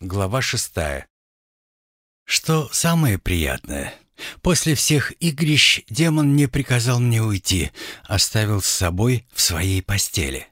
Глава шестая. Что самое приятное, после всех игрищ демон не приказал мне уйти, оставил с собой в своей постели.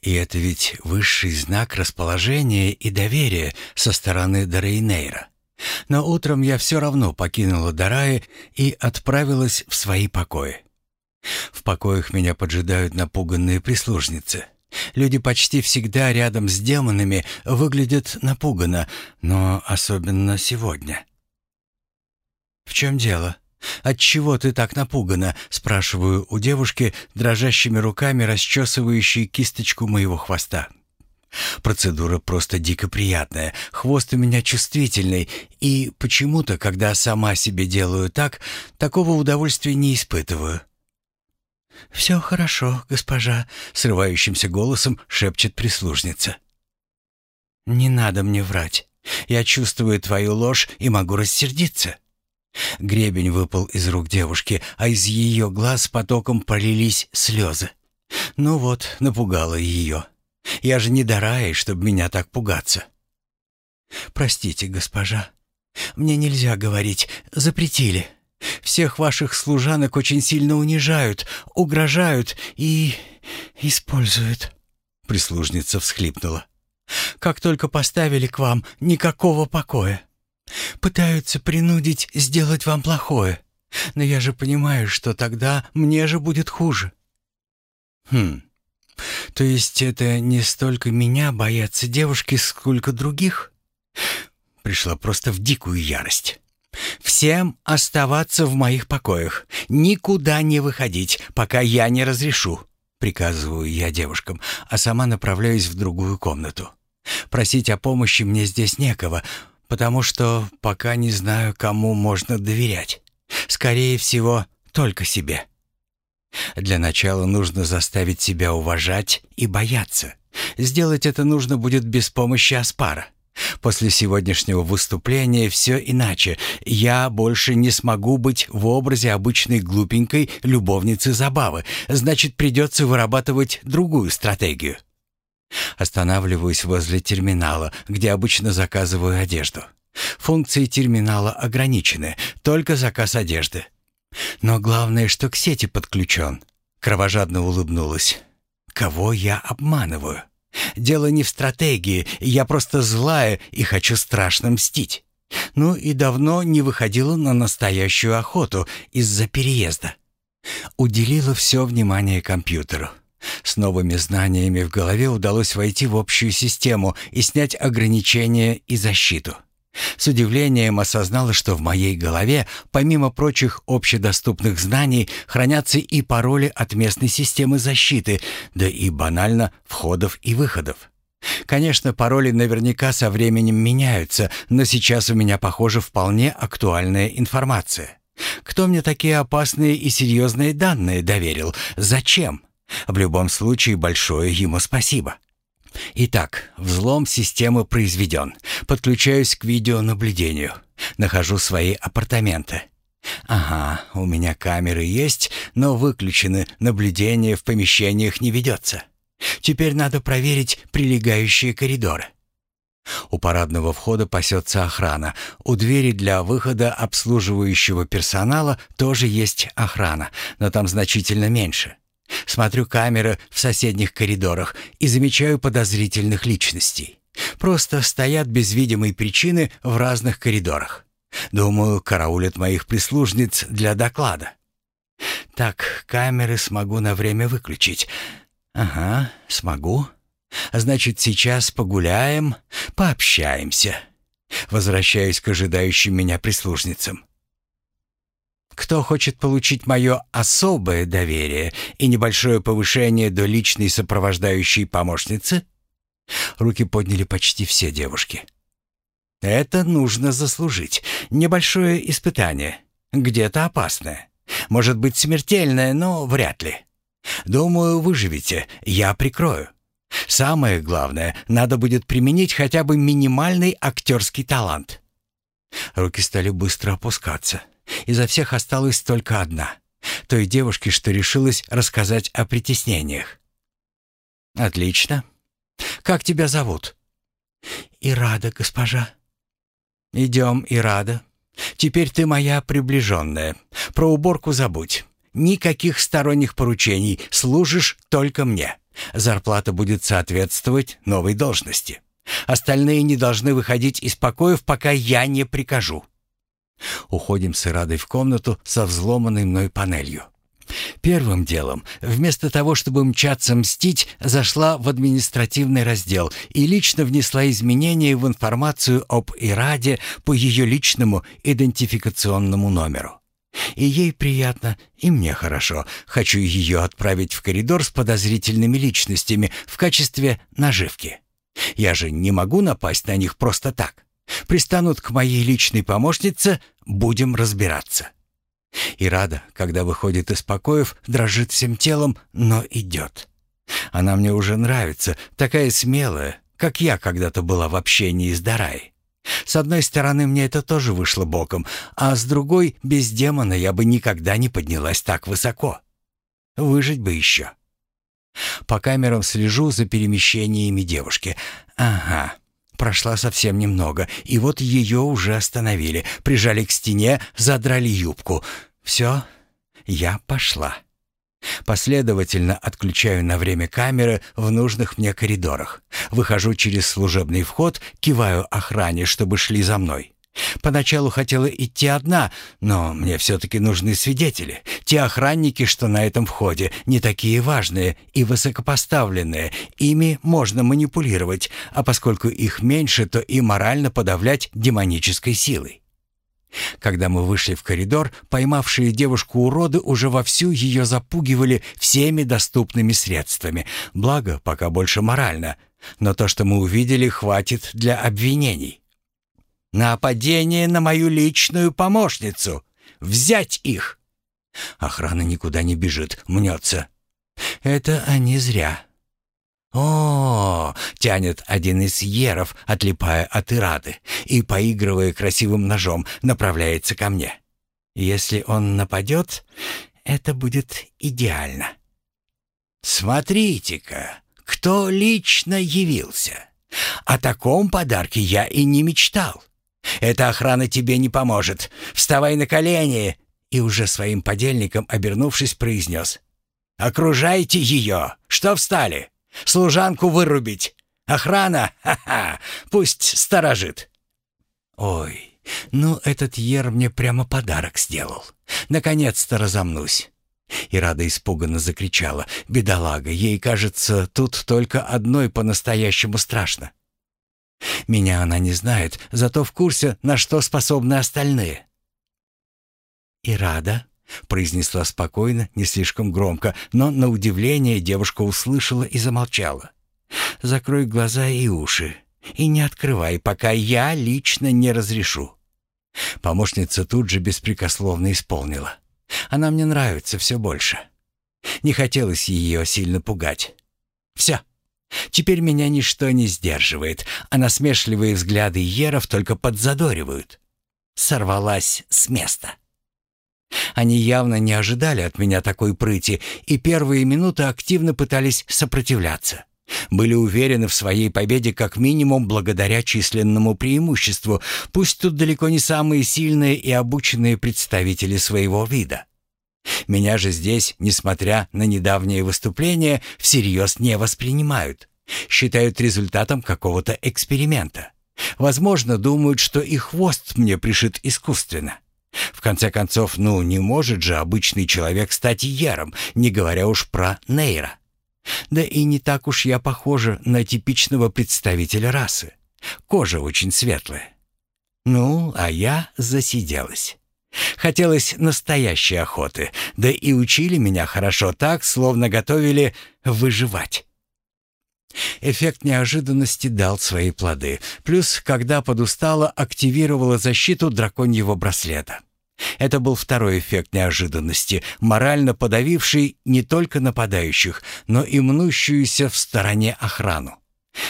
И это ведь высший знак расположения и доверия со стороны Дорейнейра. Но утром я все равно покинула Дараи и отправилась в свои покои. В покоях меня поджидают напуганные прислужницы. Люди почти всегда рядом с демонами выглядят напуганно, но особенно сегодня. «В чем дело? Отчего ты так напугана?» — спрашиваю у девушки, дрожащими руками расчесывающей кисточку моего хвоста. Процедура просто дико приятная, хвост у меня чувствительный, и почему-то, когда сама себе делаю так, такого удовольствия не испытываю. «Все хорошо, госпожа», — срывающимся голосом шепчет прислужница. «Не надо мне врать. Я чувствую твою ложь и могу рассердиться». Гребень выпал из рук девушки, а из ее глаз потоком полились слезы. Ну вот, напугала ее. Я же не Дарай, чтобы меня так пугаться. «Простите, госпожа. Мне нельзя говорить. Запретили». Всех ваших служанок очень сильно унижают, угрожают и используют». Прислужница всхлипнула. «Как только поставили к вам, никакого покоя. Пытаются принудить сделать вам плохое. Но я же понимаю, что тогда мне же будет хуже». «Хм, то есть это не столько меня боятся девушки, сколько других?» Пришла просто в дикую ярость. Всем оставаться в моих покоях, никуда не выходить, пока я не разрешу, приказываю я девушкам, а сама направляюсь в другую комнату. Просить о помощи мне здесь некого, потому что пока не знаю, кому можно доверять. Скорее всего, только себе. Для начала нужно заставить себя уважать и бояться. Сделать это нужно будет без помощи Аспара. После сегодняшнего выступления все иначе. Я больше не смогу быть в образе обычной глупенькой любовницы забавы. Значит, придется вырабатывать другую стратегию. Останавливаюсь возле терминала, где обычно заказываю одежду. Функции терминала ограничены, только заказ одежды. Но главное, что к сети подключен. Кровожадно улыбнулась. Кого я обманываю? Дело не в стратегии, я просто злая и хочу страшно мстить. Ну и давно не выходила на настоящую охоту из-за переезда. Уделила все внимание компьютеру. С новыми знаниями в голове удалось войти в общую систему и снять ограничения и защиту. С удивлением осознала, что в моей голове, помимо прочих общедоступных знаний, хранятся и пароли от местной системы защиты, да и банально входов и выходов. Конечно, пароли наверняка со временем меняются, но сейчас у меня, похоже, вполне актуальная информация. Кто мне такие опасные и серьезные данные доверил? Зачем? В любом случае, большое ему спасибо. Итак, взлом системы произведен. Подключаюсь к видеонаблюдению. Нахожу свои апартаменты. Ага, у меня камеры есть, но выключены, наблюдение в помещениях не ведется. Теперь надо проверить прилегающие коридоры. У парадного входа пасется охрана. У двери для выхода обслуживающего персонала тоже есть охрана, но там значительно меньше. Смотрю камеры в соседних коридорах и замечаю подозрительных личностей. Просто стоят без видимой причины в разных коридорах. Думаю, караулят моих прислужниц для доклада. Так, камеры смогу на время выключить. Ага, смогу. Значит, сейчас погуляем, пообщаемся. Возвращаюсь к ожидающим меня прислужницам. Кто хочет получить мое особое доверие и небольшое повышение до личной сопровождающей помощницы? Руки подняли почти все девушки. Это нужно заслужить. Небольшое испытание. Где-то опасное. Может быть смертельное, но вряд ли. Думаю, выживете. Я прикрою. Самое главное, надо будет применить хотя бы минимальный актерский талант. Руки стали быстро опускаться. Изо всех осталась только одна. Той девушки, что решилась рассказать о притеснениях. «Отлично. Как тебя зовут?» И рада, госпожа. Идем, и рада. Теперь ты моя приближенная. Про уборку забудь. Никаких сторонних поручений, служишь только мне. Зарплата будет соответствовать новой должности. Остальные не должны выходить из покоев, пока я не прикажу. Уходим с Ирадой в комнату со взломанной мной панелью. Первым делом, вместо того, чтобы мчаться мстить, зашла в административный раздел и лично внесла изменения в информацию об Ираде по ее личному идентификационному номеру. И ей приятно, и мне хорошо. Хочу ее отправить в коридор с подозрительными личностями в качестве наживки. Я же не могу напасть на них просто так. Пристанут к моей личной помощнице, будем разбираться. И рада, когда выходит из покоев, дрожит всем телом, но идет. Она мне уже нравится, такая смелая, как я когда-то была в общении с Дарай. С одной стороны, мне это тоже вышло боком, а с другой, без демона я бы никогда не поднялась так высоко. Выжить бы еще. По камерам слежу за перемещениями девушки. Ага, прошла совсем немного, и вот ее уже остановили, прижали к стене, задрали юбку. Все, я пошла. Последовательно отключаю на время камеры в нужных мне коридорах. Выхожу через служебный вход, киваю охране, чтобы шли за мной. Поначалу хотела идти одна, но мне все-таки нужны свидетели. Те охранники, что на этом входе, не такие важные и высокопоставленные. Ими можно манипулировать, а поскольку их меньше, то и морально подавлять демонической силой. Когда мы вышли в коридор, поймавшие девушку уроды уже вовсю ее запугивали всеми доступными средствами. Благо, пока больше морально. Но то, что мы увидели, хватит для обвинений. Нападение на мою личную помощницу. Взять их. Охрана никуда не бежит, мнется. Это они зря. О, тянет один из еров, отлипая от Ирады, и, поигрывая красивым ножом, направляется ко мне. Если он нападет, это будет идеально. Смотрите-ка, кто лично явился. О таком подарке я и не мечтал. Эта охрана тебе не поможет. Вставай на колени!» И уже своим подельником, обернувшись, произнес. «Окружайте ее! Что встали? Служанку вырубить! Охрана? Ха-ха! Пусть сторожит!» «Ой, ну этот Ер мне прямо подарок сделал. Наконец-то разомнусь!» И Рада испуганно закричала. «Бедолага, ей кажется, тут только одной по-настоящему страшно. Меня она не знает, зато в курсе, на что способны остальные. «И рада», — произнесла спокойно, не слишком громко, но на удивление девушка услышала и замолчала. «Закрой глаза и уши, и не открывай, пока я лично не разрешу». Помощница тут же беспрекословно исполнила. «Она мне нравится все больше». Не хотелось ее сильно пугать. «Все, Теперь меня ничто не сдерживает, а насмешливые взгляды Еров только подзадоривают. Сорвалась с места. Они явно не ожидали от меня такой прыти и первые минуты активно пытались сопротивляться. Были уверены в своей победе как минимум благодаря численному преимуществу, пусть тут далеко не самые сильные и обученные представители своего вида. Меня же здесь, несмотря на недавнее выступление, всерьез не воспринимают. Считают результатом какого-то эксперимента. Возможно, думают, что и хвост мне пришит искусственно. В конце концов, ну не может же обычный человек стать яром, не говоря уж про нейра. Да и не так уж я похожа на типичного представителя расы. Кожа очень светлая. Ну, а я засиделась. Хотелось настоящей охоты, да и учили меня хорошо так, словно готовили выживать. Эффект неожиданности дал свои плоды. Плюс, когда подустала, активировала защиту драконьего браслета. Это был второй эффект неожиданности, морально подавивший не только нападающих, но и мнущуюся в стороне охрану.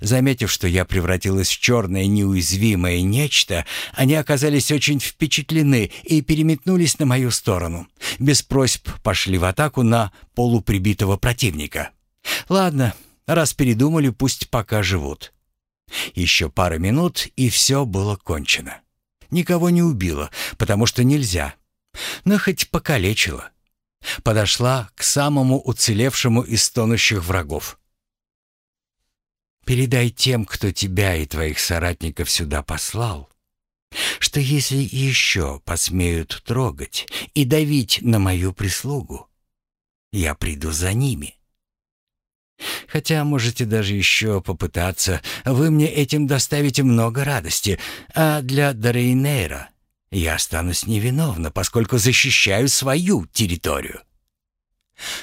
Заметив, что я превратилась в черное неуязвимое нечто, они оказались очень впечатлены и переметнулись на мою сторону. Без просьб пошли в атаку на полуприбитого противника. Ладно, раз передумали, пусть пока живут. Еще пара минут, и все было кончено. Никого не убило, потому что нельзя. Но хоть покалечила. Подошла к самому уцелевшему из тонущих врагов. «Передай тем, кто тебя и твоих соратников сюда послал, что если еще посмеют трогать и давить на мою прислугу, я приду за ними. Хотя можете даже еще попытаться, вы мне этим доставите много радости, а для Дорейнейра я останусь невиновна, поскольку защищаю свою территорию.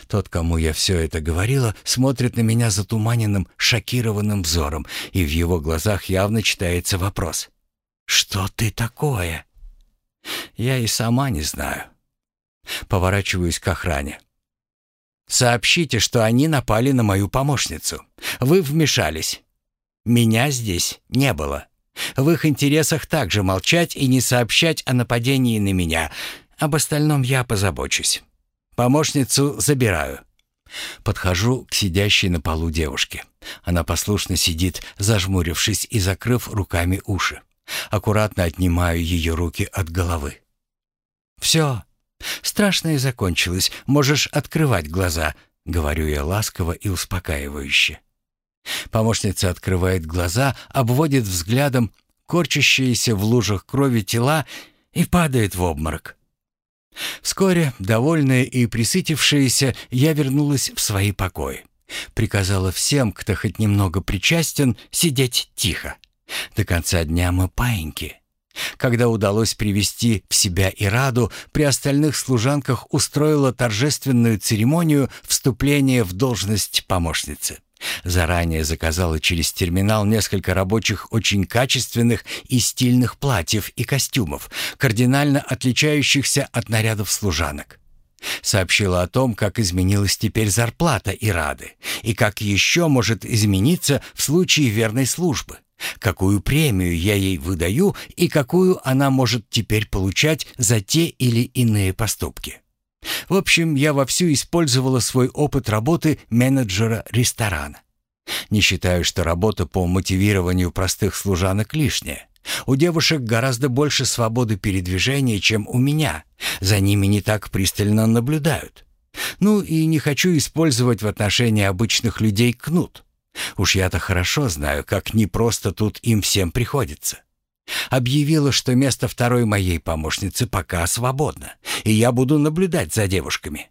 Тот, кому я все это говорила, смотрит на меня затуманенным, шокированным взором, и в его глазах явно читается вопрос. «Что ты такое?» Я и сама не знаю. Поворачиваюсь к охране. Сообщите, что они напали на мою помощницу. Вы вмешались. Меня здесь не было. В их интересах также молчать и не сообщать о нападении на меня. Об остальном я позабочусь. Помощницу забираю. Подхожу к сидящей на полу девушке. Она послушно сидит, зажмурившись и закрыв руками уши. Аккуратно отнимаю ее руки от головы. «Все, Страшное закончилось, можешь открывать глаза», — говорю я ласково и успокаивающе. Помощница открывает глаза, обводит взглядом корчащиеся в лужах крови тела и падает в обморок. Вскоре, довольная и присытившаяся, я вернулась в свои покои. Приказала всем, кто хоть немного причастен, сидеть тихо. До конца дня мы паиньки. Когда удалось привести в себя Ираду, при остальных служанках устроила торжественную церемонию вступления в должность помощницы. Заранее заказала через терминал несколько рабочих очень качественных и стильных платьев и костюмов, кардинально отличающихся от нарядов служанок. Сообщила о том, как изменилась теперь зарплата Ирады и как еще может измениться в случае верной службы какую премию я ей выдаю и какую она может теперь получать за те или иные поступки. В общем, я вовсю использовала свой опыт работы менеджера ресторана. Не считаю, что работа по мотивированию простых служанок лишняя. У девушек гораздо больше свободы передвижения, чем у меня. За ними не так пристально наблюдают. Ну и не хочу использовать в отношении обычных людей кнут. Уж я-то хорошо знаю, как непросто тут им всем приходится. Объявила, что место второй моей помощницы пока свободно, и я буду наблюдать за девушками.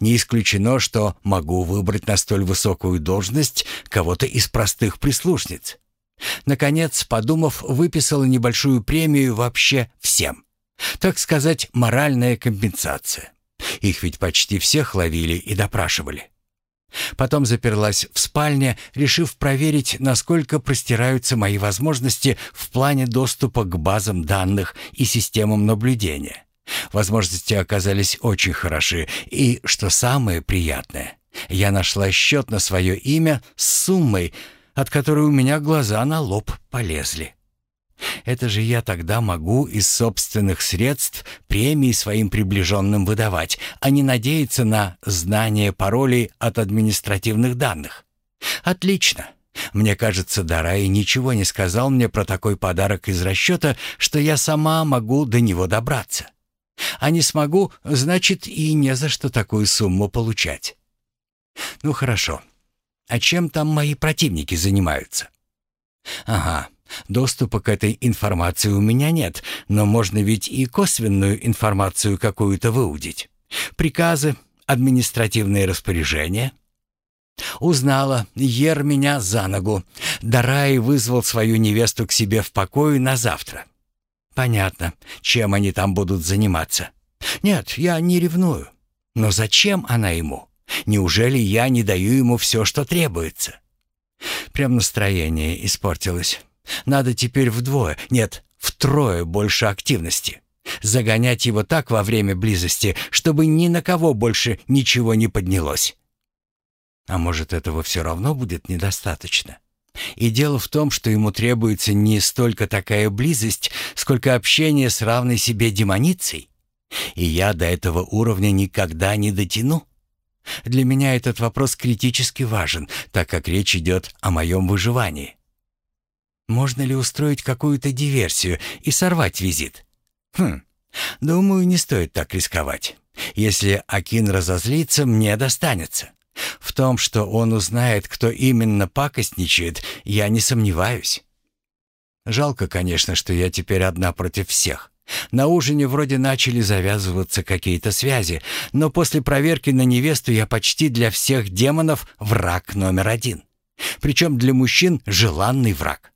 Не исключено, что могу выбрать на столь высокую должность кого-то из простых прислушниц. Наконец, подумав, выписала небольшую премию вообще всем. Так сказать, моральная компенсация. Их ведь почти всех ловили и допрашивали. Потом заперлась в спальне, решив проверить, насколько простираются мои возможности в плане доступа к базам данных и системам наблюдения. Возможности оказались очень хороши, и, что самое приятное, я нашла счет на свое имя с суммой, от которой у меня глаза на лоб полезли. Это же я тогда могу из собственных средств премии своим приближенным выдавать, а не надеяться на знание паролей от административных данных. Отлично. Мне кажется, Дарай ничего не сказал мне про такой подарок из расчета, что я сама могу до него добраться. А не смогу, значит, и не за что такую сумму получать. Ну хорошо. А чем там мои противники занимаются? Ага, Доступа к этой информации у меня нет, но можно ведь и косвенную информацию какую-то выудить. Приказы, административные распоряжения. Узнала, Ер меня за ногу. Дарай вызвал свою невесту к себе в покое на завтра. Понятно, чем они там будут заниматься. Нет, я не ревную. Но зачем она ему? Неужели я не даю ему все, что требуется? Прям настроение испортилось. Надо теперь вдвое, нет, втрое больше активности. Загонять его так во время близости, чтобы ни на кого больше ничего не поднялось. А может, этого все равно будет недостаточно? И дело в том, что ему требуется не столько такая близость, сколько общение с равной себе демоницей. И я до этого уровня никогда не дотяну. Для меня этот вопрос критически важен, так как речь идет о моем выживании. Можно ли устроить какую-то диверсию и сорвать визит? Хм, думаю, не стоит так рисковать. Если Акин разозлится, мне достанется. В том, что он узнает, кто именно пакостничает, я не сомневаюсь. Жалко, конечно, что я теперь одна против всех. На ужине вроде начали завязываться какие-то связи, но после проверки на невесту я почти для всех демонов враг номер один. Причем для мужчин желанный враг.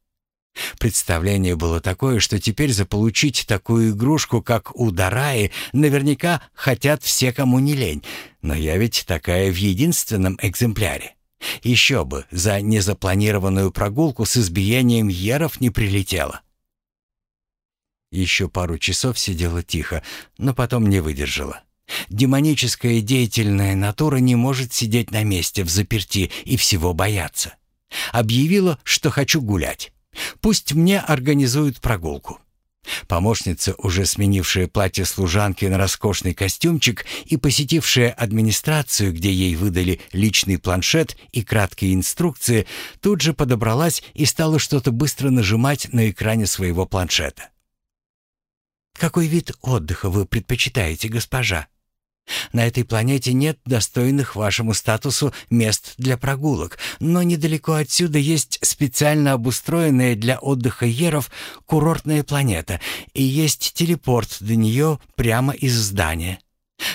Представление было такое, что теперь заполучить такую игрушку, как у Дараи, наверняка хотят все, кому не лень. Но я ведь такая в единственном экземпляре. Еще бы, за незапланированную прогулку с избиением еров не прилетело. Еще пару часов сидела тихо, но потом не выдержала. Демоническая деятельная натура не может сидеть на месте в заперти и всего бояться. Объявила, что хочу гулять. Пусть мне организуют прогулку. Помощница, уже сменившая платье служанки на роскошный костюмчик и посетившая администрацию, где ей выдали личный планшет и краткие инструкции, тут же подобралась и стала что-то быстро нажимать на экране своего планшета. «Какой вид отдыха вы предпочитаете, госпожа?» На этой планете нет достойных вашему статусу мест для прогулок, но недалеко отсюда есть специально обустроенная для отдыха еров курортная планета, и есть телепорт до нее прямо из здания.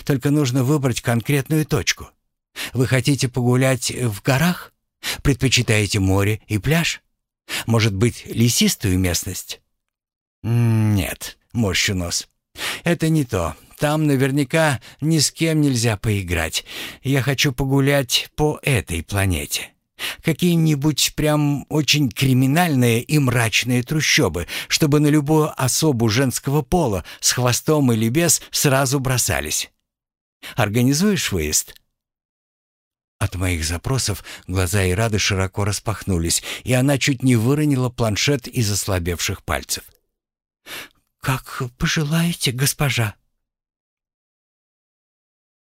Только нужно выбрать конкретную точку. Вы хотите погулять в горах? Предпочитаете море и пляж? Может быть, лесистую местность? Нет, морщу нос. Это не то. Там наверняка ни с кем нельзя поиграть. Я хочу погулять по этой планете. Какие-нибудь прям очень криминальные и мрачные трущобы, чтобы на любую особу женского пола с хвостом или без сразу бросались. Организуешь выезд?» От моих запросов глаза Ирады широко распахнулись, и она чуть не выронила планшет из ослабевших пальцев. «Как пожелаете, госпожа»,